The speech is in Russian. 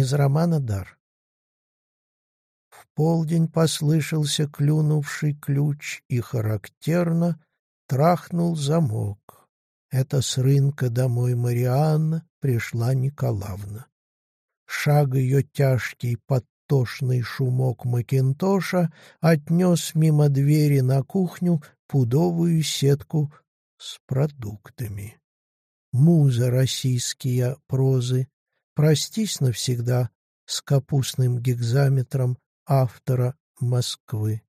Из романа «Дар». В полдень послышался клюнувший ключ и характерно трахнул замок. Это с рынка домой Марианна пришла Николаевна. Шаг ее тяжкий под тошный шумок Макинтоша отнес мимо двери на кухню пудовую сетку с продуктами. Муза российские прозы, простись навсегда с капустным гекзаметром автора Москвы.